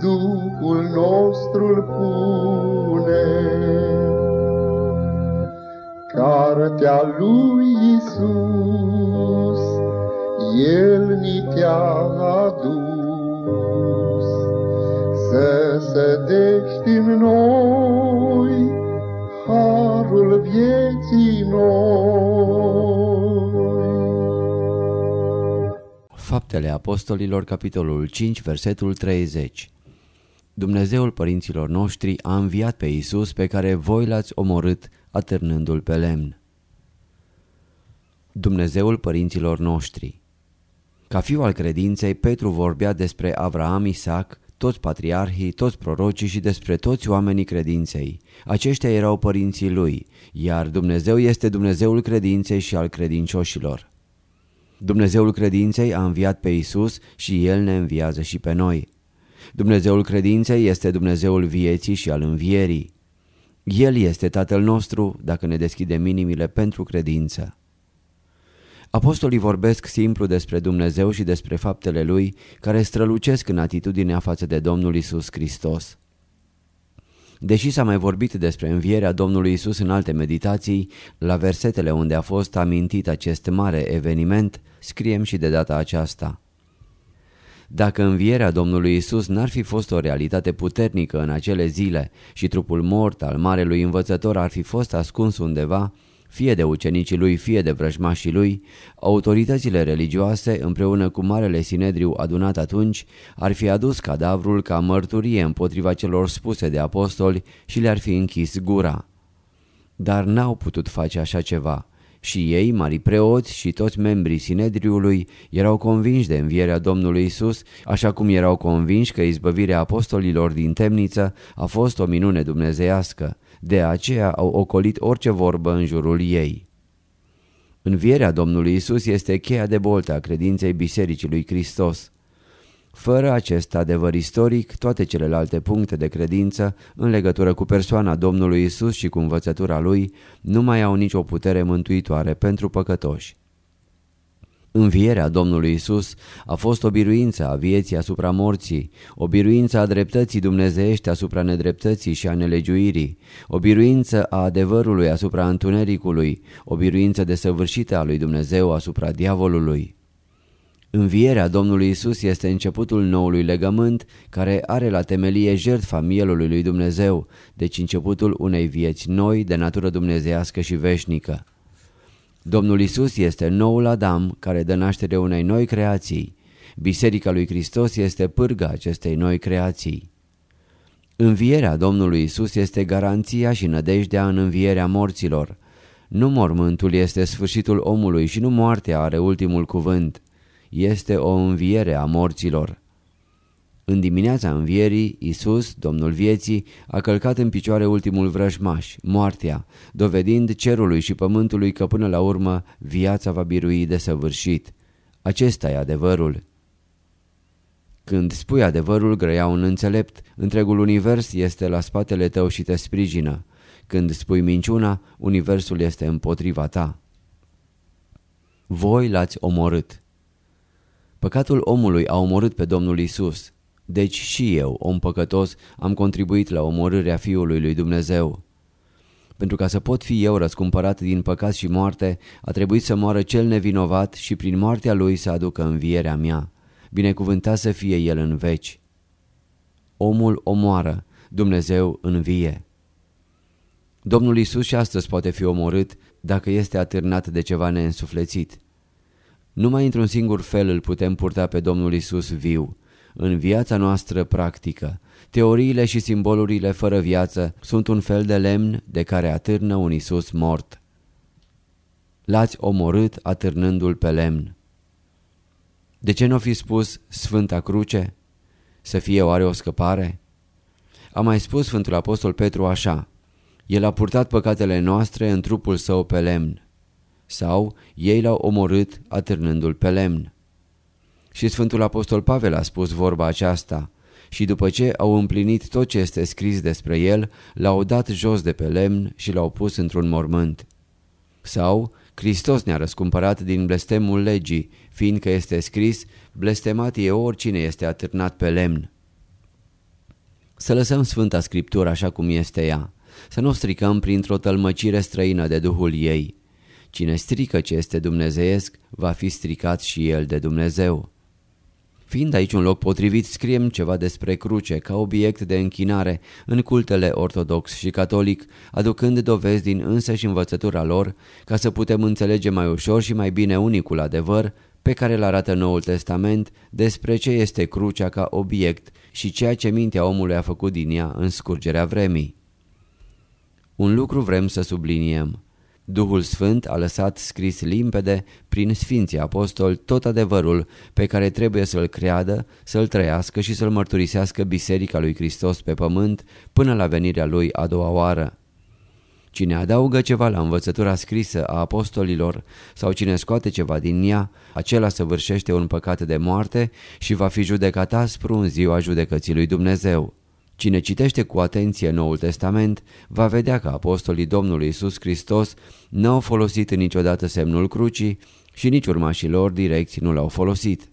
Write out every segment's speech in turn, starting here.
Duhul nostru pune. Cartea lui Isus, El ni te-a adus, Să sădești în noi Harul vieții noi. Faptele Apostolilor, capitolul 5, versetul 30 Dumnezeul părinților noștri a înviat pe Iisus pe care voi l-ați omorât atârnându-l pe lemn. Dumnezeul părinților noștri Ca fiu al credinței, Petru vorbea despre Avraam, Isaac, toți patriarhii, toți prorocii și despre toți oamenii credinței. Aceștia erau părinții lui, iar Dumnezeu este Dumnezeul credinței și al credincioșilor. Dumnezeul credinței a înviat pe Isus și El ne înviază și pe noi. Dumnezeul credinței este Dumnezeul vieții și al învierii. El este Tatăl nostru dacă ne deschidem inimile pentru credință. Apostolii vorbesc simplu despre Dumnezeu și despre faptele Lui care strălucesc în atitudinea față de Domnul Isus Hristos. Deși s-a mai vorbit despre învierea Domnului Isus în alte meditații, la versetele unde a fost amintit acest mare eveniment, scriem și de data aceasta. Dacă învierea Domnului Isus n-ar fi fost o realitate puternică în acele zile și trupul mort al marelui învățător ar fi fost ascuns undeva, fie de ucenicii lui, fie de vrăjmașii lui, autoritățile religioase, împreună cu Marele Sinedriu adunat atunci, ar fi adus cadavrul ca mărturie împotriva celor spuse de apostoli și le-ar fi închis gura. Dar n-au putut face așa ceva. Și ei, mari preoți și toți membrii Sinedriului erau convinși de învierea Domnului Isus, așa cum erau convinși că izbăvirea apostolilor din temniță a fost o minune dumnezeiască de aceea au ocolit orice vorbă în jurul ei. Învierea Domnului Isus este cheia de boltă a credinței Bisericii lui Hristos. Fără acest adevăr istoric, toate celelalte puncte de credință în legătură cu persoana Domnului Isus și cu învățătura Lui nu mai au nicio putere mântuitoare pentru păcătoși. Învierea Domnului Isus a fost o biruință a vieții asupra morții, o biruință a dreptății dumnezeiești asupra nedreptății și a nelegiuirii, o biruință a adevărului asupra întunericului, o biruință desăvârșită a lui Dumnezeu asupra diavolului. Învierea Domnului Isus este începutul noului legământ care are la temelie jertfa mielului lui Dumnezeu, deci începutul unei vieți noi de natură dumnezeiască și veșnică. Domnul Isus este noul Adam care dă naștere unei noi creații. Biserica lui Hristos este pârga acestei noi creații. Învierea Domnului Isus este garanția și nădejdea în învierea morților. Nu mormântul este sfârșitul omului și nu moartea are ultimul cuvânt. Este o înviere a morților. În dimineața învierii, Isus, Domnul vieții, a călcat în picioare ultimul vrăjmaș, moartea, dovedind cerului și pământului că până la urmă viața va birui de săvârșit. Acesta e adevărul. Când spui adevărul, grăia un înțelept, întregul univers este la spatele tău și te sprijină. Când spui minciuna, universul este împotriva ta. Voi l-ați omorât. Păcatul omului a omorât pe Domnul Isus. Deci și eu, om păcătos, am contribuit la omorârea Fiului lui Dumnezeu. Pentru ca să pot fi eu răscumpărat din păcat și moarte, a trebuit să moară cel nevinovat și prin moartea lui să aducă învierea mea. Binecuvântat să fie el în veci. Omul omoară, Dumnezeu învie. Domnul Isus și astăzi poate fi omorât dacă este atârnat de ceva neînsuflețit. Numai într-un singur fel îl putem purta pe Domnul Isus viu, în viața noastră practică. Teoriile și simbolurile fără viață sunt un fel de lemn de care atârnă un Isus mort. L-ați omorât atârnându-l pe lemn. De ce nu fi spus Sfânta Cruce? Să fie oare o scăpare? A mai spus Sfântul Apostol Petru așa, El a purtat păcatele noastre în trupul său pe lemn. Sau, ei l-au omorât atârnându-l pe lemn. Și Sfântul Apostol Pavel a spus vorba aceasta, și după ce au împlinit tot ce este scris despre el, l-au dat jos de pe lemn și l-au pus într-un mormânt. Sau, Hristos ne-a răscumpărat din blestemul legii, fiindcă este scris, blestemat e oricine este atârnat pe lemn. Să lăsăm Sfânta Scriptură așa cum este ea, să nu o stricăm printr-o tălmăcire străină de Duhul ei. Cine strică ce este dumnezeiesc, va fi stricat și el de Dumnezeu. Fiind aici un loc potrivit, scriem ceva despre cruce ca obiect de închinare în cultele ortodox și catolic, aducând dovezi din însăși învățătura lor, ca să putem înțelege mai ușor și mai bine unicul adevăr pe care îl arată Noul Testament despre ce este crucea ca obiect și ceea ce mintea omului a făcut din ea în scurgerea vremii. Un lucru vrem să subliniem. Duhul Sfânt a lăsat scris limpede prin Sfinții Apostoli tot adevărul pe care trebuie să-l creadă, să-l trăiască și să-l mărturisească Biserica lui Hristos pe pământ până la venirea lui a doua oară. Cine adaugă ceva la învățătura scrisă a apostolilor sau cine scoate ceva din ea, acela săvârșește un păcat de moarte și va fi judecat aspru în ziua judecății lui Dumnezeu. Cine citește cu atenție Noul Testament va vedea că apostolii Domnului Isus Hristos n-au folosit niciodată semnul crucii și nici urmașii lor direcți nu l-au folosit.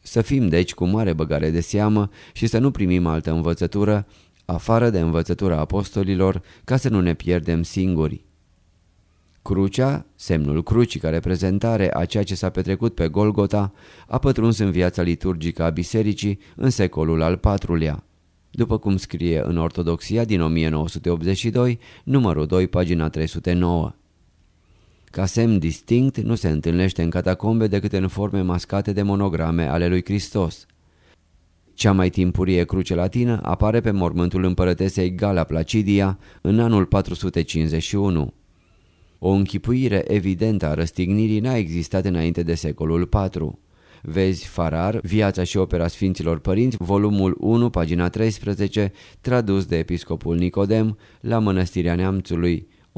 Să fim deci cu mare băgare de seamă și să nu primim altă învățătură afară de învățătura apostolilor ca să nu ne pierdem singuri. Crucea, semnul crucii ca reprezentare a ceea ce s-a petrecut pe Golgota, a pătruns în viața liturgică a bisericii în secolul al IV-lea după cum scrie în Ortodoxia din 1982, numărul 2, pagina 309. Ca semn distinct nu se întâlnește în catacombe decât în forme mascate de monograme ale lui Hristos. Cea mai timpurie cruce latină apare pe mormântul împărătesei Gala Placidia în anul 451. O închipuire evidentă a răstignirii n-a existat înainte de secolul IV. Vezi Farar, Viața și opera Sfinților Părinți, volumul 1, pagina 13, tradus de episcopul Nicodem la Mănăstirea Neamțului 1932-1935.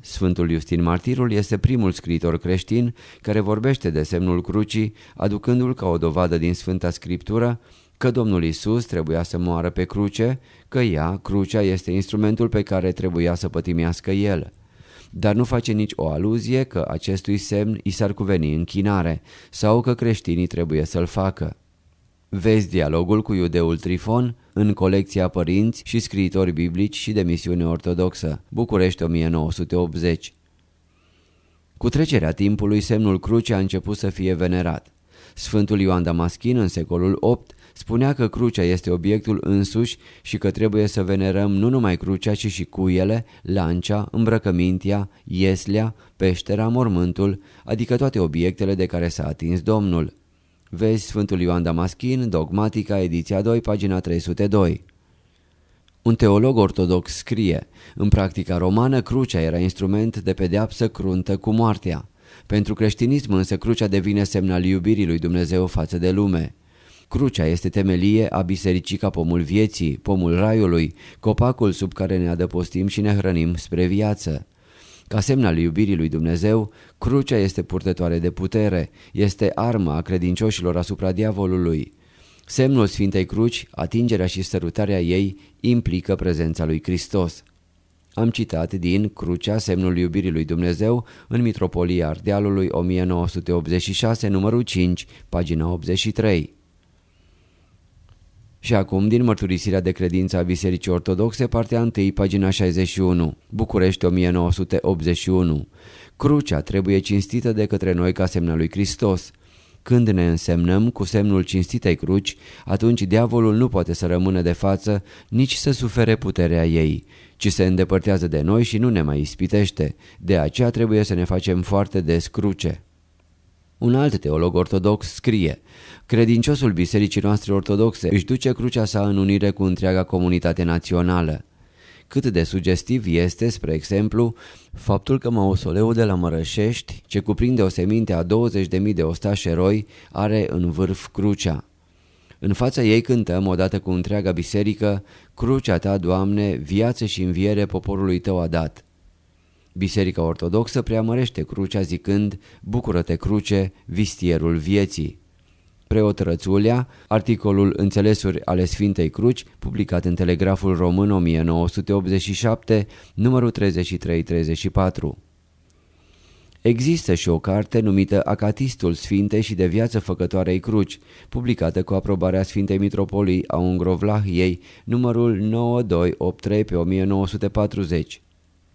Sfântul Iustin Martirul este primul scriitor creștin care vorbește de semnul crucii, aducându-l ca o dovadă din Sfânta Scriptură că Domnul Isus trebuia să moară pe cruce, că ea, crucea, este instrumentul pe care trebuia să pătimească el dar nu face nici o aluzie că acestui semn i s-ar cuveni închinare sau că creștinii trebuie să-l facă. Vezi dialogul cu iudeul Trifon în colecția Părinți și scriitori biblici și de misiune ortodoxă, București 1980. Cu trecerea timpului, semnul cruce a început să fie venerat. Sfântul Ioan Damaschin în secolul VIII spunea că crucea este obiectul însuși și că trebuie să venerăm nu numai crucea, ci și cuiele, lancea, îmbrăcămintea, ieslea, peștera, mormântul, adică toate obiectele de care s-a atins Domnul. Vezi Sfântul Ioan Damaschin, Dogmatica, ediția 2, pagina 302. Un teolog ortodox scrie, în practica romană crucea era instrument de pedeapsă cruntă cu moartea. Pentru creștinism însă crucea devine semn al iubirii lui Dumnezeu față de lume. Crucea este temelie a bisericii ca pomul vieții, pomul raiului, copacul sub care ne adăpostim și ne hrănim spre viață. Ca semn al iubirii lui Dumnezeu, crucea este purtătoare de putere, este arma a credincioșilor asupra diavolului. Semnul Sfintei Cruci, atingerea și sărutarea ei, implică prezența lui Hristos. Am citat din Crucea, semnul iubirii lui Dumnezeu, în Mitropolia Ardealului 1986, numărul 5, pagina 83. Și acum din mărturisirea de credință a Bisericii Ortodoxe, partea 1, pagina 61, București 1981. Crucea trebuie cinstită de către noi ca semna lui Hristos. Când ne însemnăm cu semnul cinstitei cruci, atunci diavolul nu poate să rămână de față, nici să sufere puterea ei, ci se îndepărtează de noi și nu ne mai ispitește. De aceea trebuie să ne facem foarte des cruce. Un alt teolog ortodox scrie Credinciosul bisericii noastre ortodoxe își duce crucea sa în unire cu întreaga comunitate națională. cât de sugestiv este, spre exemplu, faptul că mausoleul de la Mărășești, ce cuprinde o seminte a 20.000 de ostași eroi, are în vârf crucea. În fața ei cântăm, odată cu întreaga biserică, Crucea ta, Doamne, viață și înviere poporului tău a dat. Biserica Ortodoxă preamărește crucea zicând, Bucură-te, cruce, vistierul vieții. Preot Rățulea, articolul Înțelesuri ale Sfintei Cruci, publicat în Telegraful Român 1987, numărul 3334. Există și o carte numită Acatistul Sfintei și de viață făcătoarei cruci, publicată cu aprobarea Sfintei Mitropolii a Ungrovlahiei, numărul 9283 pe 1940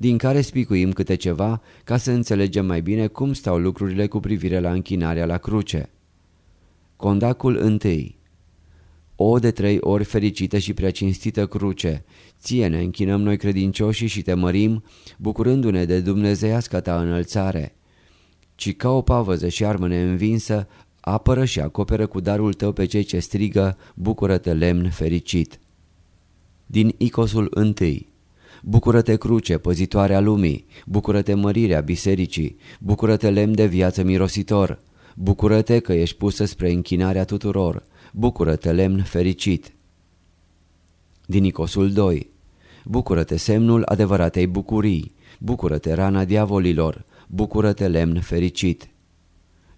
din care spicuim câte ceva ca să înțelegem mai bine cum stau lucrurile cu privire la închinarea la cruce. Condacul întâi O de trei ori fericită și prea cinstită cruce, ție ne închinăm noi credincioșii și te mărim, bucurându-ne de dumnezeiasca ta înălțare. Ci ca o pavăză și armă neînvinsă, apără și acoperă cu darul tău pe cei ce strigă, bucură-te lemn fericit. Din Icosul întâi Bucură-te cruce, păzitoarea lumii, bucură-te mărirea bisericii, bucură-te lemn de viață mirositor, bucură-te că ești pusă spre închinarea tuturor, bucură-te lemn fericit. Din Icosul 2 Bucură-te semnul adevăratei bucurii, bucură-te rana diavolilor, bucură-te lemn fericit.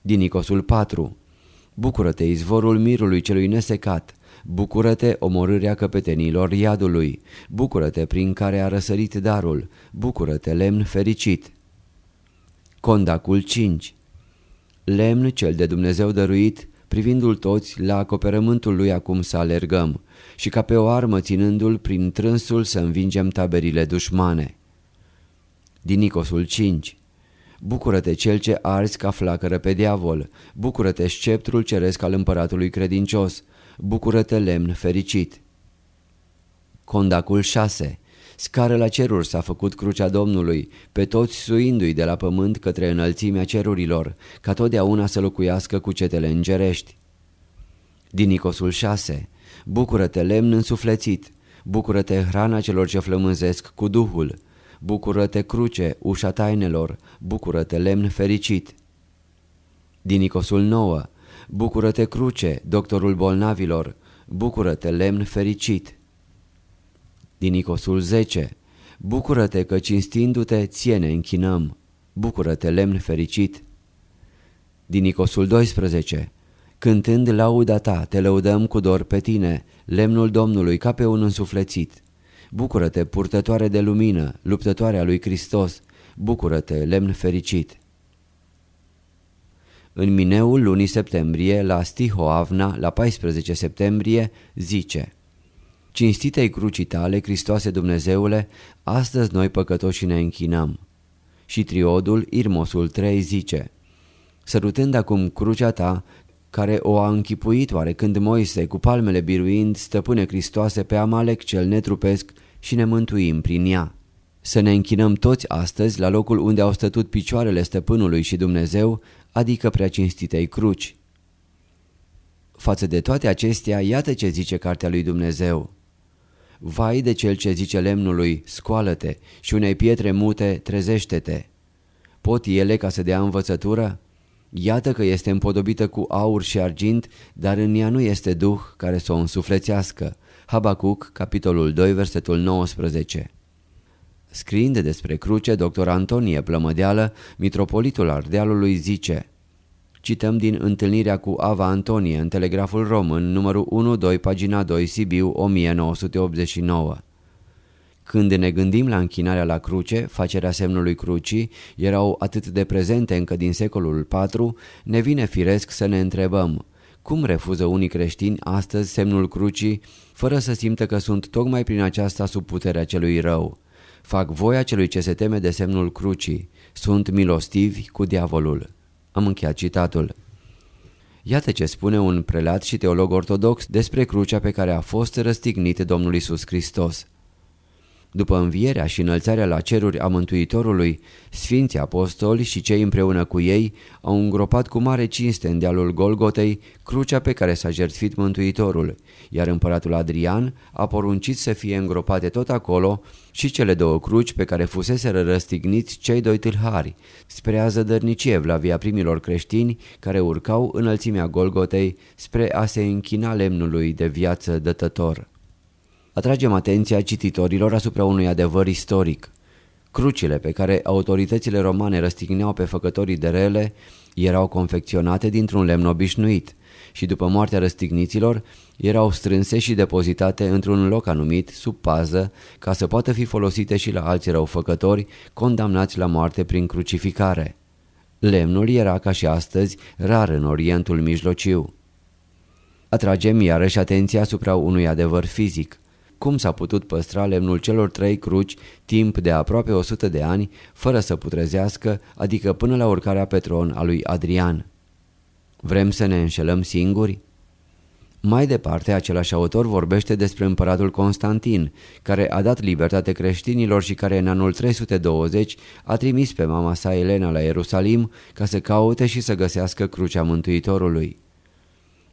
Din Icosul 4 Bucură-te izvorul mirului celui nesecat, Bucură-te omorârea căpetenilor iadului, bucură-te prin care a răsărit darul, bucură-te lemn fericit. Condacul 5 Lemn cel de Dumnezeu dăruit, privindu-l toți la acoperământul lui acum să alergăm și ca pe o armă ținându-l prin trânsul să învingem taberile dușmane. Din Nicosul 5 Bucură-te cel ce arzi ca flacără pe diavol, bucură-te sceptrul ceresc al împăratului credincios, bucură-te lemn fericit. Condacul 6 Scară la ceruri s-a făcut crucea Domnului, pe toți suindu-i de la pământ către înălțimea cerurilor, ca totdeauna să locuiască cu cetele îngerești. Din Nicosul 6 Bucură-te lemn însuflețit, bucură-te hrana celor ce flămânzesc cu Duhul, bucură-te cruce, ușa tainelor, bucură-te lemn fericit. Din Nicosul 9 Bucură-te cruce, doctorul bolnavilor, bucură-te lemn fericit. Din Icosul 10 Bucură-te că cinstindu-te ție ne închinăm, bucură-te lemn fericit. Din Icosul 12 Cântând lauda ta, te lăudăm cu dor pe tine, lemnul Domnului ca pe un însuflețit. Bucură-te, purtătoare de lumină, luptătoare a lui Hristos, bucură-te, lemn fericit. În mineul lunii septembrie, la Stihoavna, la 14 septembrie, zice Cinstitei crucii tale, Hristoase Dumnezeule, astăzi noi păcătoși ne închinăm. Și triodul, Irmosul 3, zice Sărutând acum crucea ta, care o a închipuit oarecând Moise, cu palmele biruind, stăpâne Hristoase pe Amalek cel netrupesc și ne mântuim prin ea. Să ne închinăm toți astăzi la locul unde au stătut picioarele stăpânului și Dumnezeu, adică prea cinstitei cruci. Față de toate acestea, iată ce zice cartea lui Dumnezeu. Vai de cel ce zice lemnului, scoală-te și unei pietre mute, trezește-te. Pot ele ca să dea învățătură? Iată că este împodobită cu aur și argint, dar în ea nu este duh care să o însuflețească. Habacuc, capitolul 2, versetul 19 Scriind despre cruce, dr. Antonie Plămădeală, mitropolitul Ardealului, zice Cităm din întâlnirea cu Ava Antonie în Telegraful Român, numărul 1-2, pagina 2, Sibiu, 1989. Când ne gândim la închinarea la cruce, facerea semnului crucii, erau atât de prezente încă din secolul IV, ne vine firesc să ne întrebăm cum refuză unii creștini astăzi semnul crucii, fără să simtă că sunt tocmai prin aceasta sub puterea celui rău. Fac voia celui ce se teme de semnul crucii. Sunt milostivi cu diavolul. Am încheiat citatul. Iată ce spune un prelat și teolog ortodox despre crucea pe care a fost răstignit Domnul Isus Hristos. După învierea și înălțarea la ceruri a Mântuitorului, Sfinții Apostoli și cei împreună cu ei au îngropat cu mare cinste în dealul Golgotei crucea pe care s-a jertfit Mântuitorul, iar împăratul Adrian a poruncit să fie îngropate tot acolo și cele două cruci pe care fuseseră răstigniți cei doi tâlhari, spre a zădărnicie via primilor creștini care urcau înălțimea Golgotei spre a se închina lemnului de viață dătător. Atragem atenția cititorilor asupra unui adevăr istoric. Crucile pe care autoritățile romane răstigneau pe făcătorii de rele erau confecționate dintr-un lemn obișnuit și după moartea răstigniților erau strânse și depozitate într-un loc anumit, sub pază, ca să poată fi folosite și la alți răufăcători condamnați la moarte prin crucificare. Lemnul era, ca și astăzi, rar în Orientul Mijlociu. Atragem iarăși atenția asupra unui adevăr fizic cum s-a putut păstra lemnul celor trei cruci timp de aproape 100 de ani fără să putrezească, adică până la urcarea pe tron a lui Adrian. Vrem să ne înșelăm singuri? Mai departe, același autor vorbește despre împăratul Constantin, care a dat libertate creștinilor și care în anul 320 a trimis pe mama sa Elena la Ierusalim ca să caute și să găsească crucea Mântuitorului.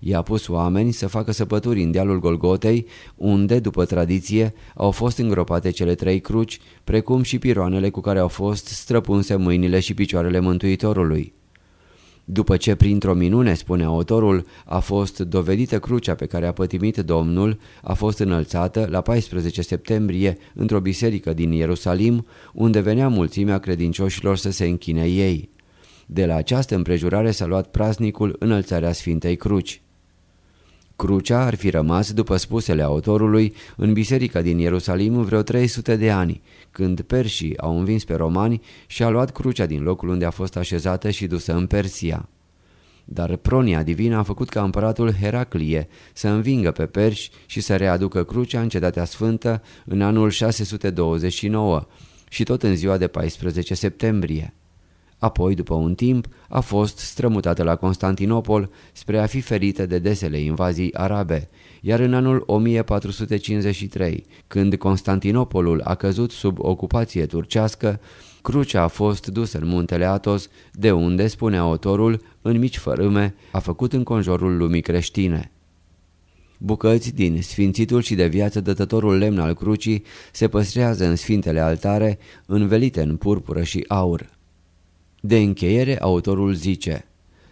I-a pus oameni să facă săpături în dealul Golgotei, unde, după tradiție, au fost îngropate cele trei cruci, precum și piroanele cu care au fost străpunse mâinile și picioarele Mântuitorului. După ce, printr-o minune, spune autorul, a fost dovedită crucea pe care a pătimit Domnul, a fost înălțată la 14 septembrie într-o biserică din Ierusalim, unde venea mulțimea credincioșilor să se închine ei. De la această împrejurare s-a luat praznicul înălțarea Sfintei Cruci. Crucea ar fi rămas, după spusele autorului, în biserica din Ierusalim vreo 300 de ani, când perșii au învins pe romani și a luat crucea din locul unde a fost așezată și dusă în Persia. Dar pronia divină a făcut ca împăratul Heraclie să învingă pe perși și să readucă crucea în cetatea sfântă în anul 629 și tot în ziua de 14 septembrie. Apoi, după un timp, a fost strămutată la Constantinopol spre a fi ferită de desele invazii arabe, iar în anul 1453, când Constantinopolul a căzut sub ocupație turcească, crucea a fost dusă în muntele Atos, de unde, spune autorul, în mici fărâme, a făcut înconjurul lumii creștine. Bucăți din sfințitul și de viață dătătorul lemn al crucii se păstrează în sfintele altare, învelite în purpură și aur. De încheiere, autorul zice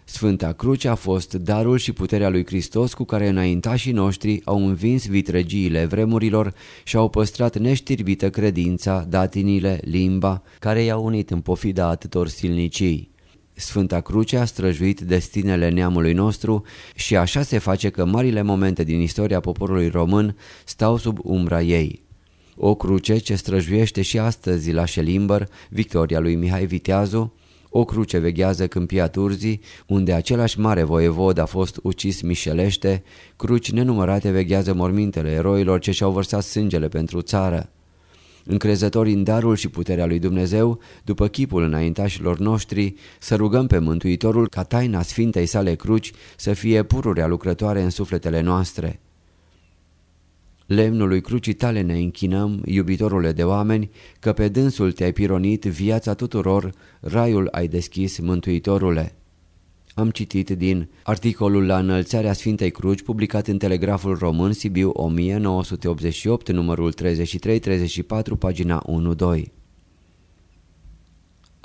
Sfânta Cruce a fost darul și puterea lui Hristos cu care înaintașii noștri au învins vitregiile vremurilor și au păstrat neștirbită credința, datinile, limba, care i-au unit în pofida atâtor silnicii. Sfânta Cruce a străjuit destinele neamului nostru și așa se face că marile momente din istoria poporului român stau sub umbra ei. O cruce ce străjuiește și astăzi la Șelimbăr, victoria lui Mihai Viteazu, o cruce veghează câmpia Turzii, unde același mare voievod a fost ucis mișelește, cruci nenumărate veghează mormintele eroilor ce și-au vărsat sângele pentru țară. Încrezători în darul și puterea lui Dumnezeu, după chipul înaintașilor noștri, să rugăm pe Mântuitorul ca taina Sfintei sale cruci să fie pururea lucrătoare în sufletele noastre. Lemnului crucii tale ne închinăm, iubitorule de oameni, că pe dânsul te-ai pironit viața tuturor, raiul ai deschis, mântuitorule. Am citit din articolul La înălțarea Sfintei Cruci, publicat în Telegraful Român, Sibiu 1988, numărul 33-34, pagina 1-2.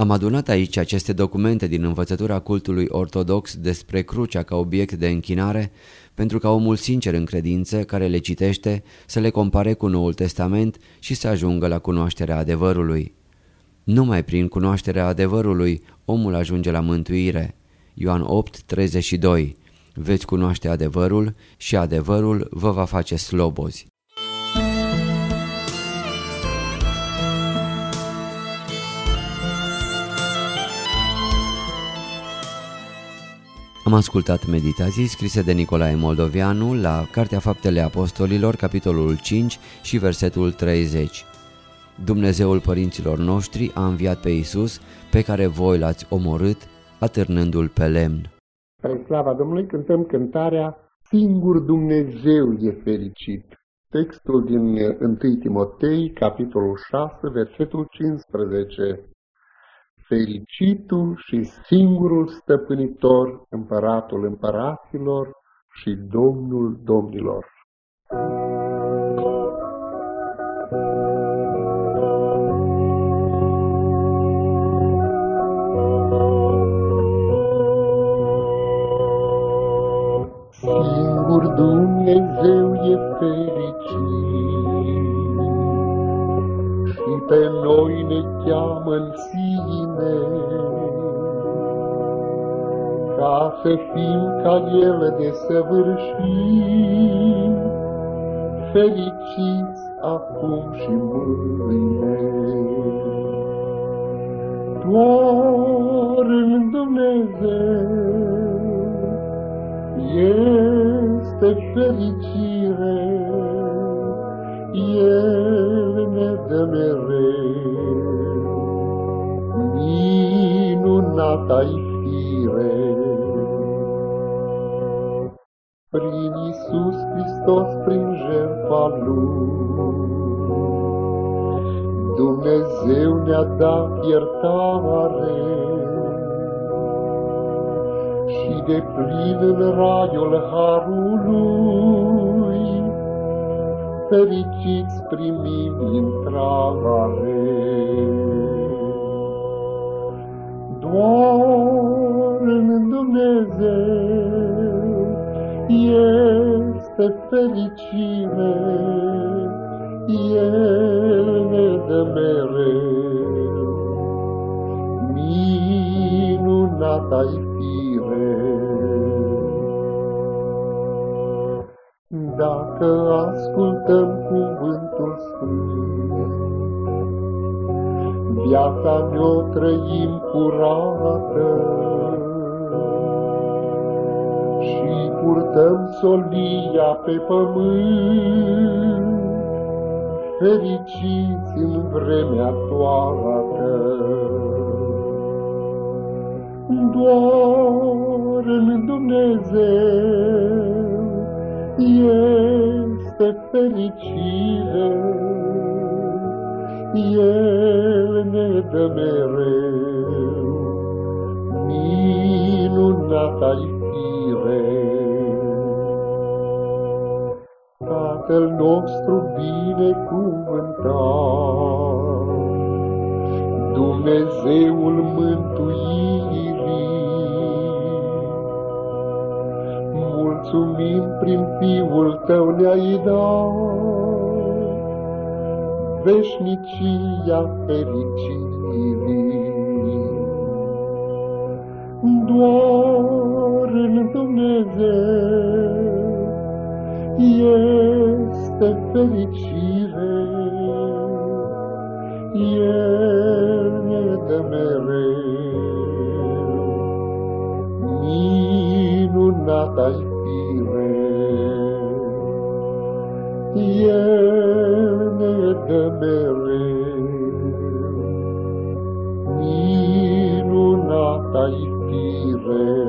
Am adunat aici aceste documente din învățătura cultului ortodox despre crucea ca obiect de închinare, pentru ca omul sincer în credință care le citește să le compare cu Noul Testament și să ajungă la cunoașterea adevărului. Numai prin cunoașterea adevărului omul ajunge la mântuire. Ioan 8, 32 Veți cunoaște adevărul și adevărul vă va face slobozi. Am ascultat meditații scrise de Nicolae Moldovianu la Cartea Faptele Apostolilor, capitolul 5 și versetul 30. Dumnezeul părinților noștri a înviat pe Isus, pe care voi l-ați omorât, atârnându-l pe lemn. Spre slava Domnului cântăm cântarea Singur Dumnezeu e fericit. Textul din 1 Timotei, capitolul 6, versetul 15. Fericitul și singurul stăpânitor, împăratul împăraților și Domnul domnilor. Singur Dumnezeu e fericit și pe noi ne cheamă în sine ca să fim ca El de săvârșit, fericiți acum și mâine. Doar în Dumnezeu este fericire, El ne dă mereu. Minunat-ai fire, prin Iisus Hristos, prin jertfa Lui, Dumnezeu ne-a dat iertare, și de plin în raiul harului, fericiți primim intrare. Doar în Dumnezeu este fericire, El ne dă mereu. Minunat ai Dacă ascultăm cuvântul sfânt, viața ne-o trăim curată și purtăm solia pe pământ, fericiți în vremea toată. Doar în Dumnezeu este fericire, El ne dă mereu, minunat-ai fire. Tatăl nostru binecuvântat, Dumnezeul mântuirii, mulțumim prin Fiul Tău ne-ai dat, veșnicia fericirii. Doar în Dumnezeu este fericire, El ne dă mereu. Minunat-ai El ne dă mereu, minunat ai fire.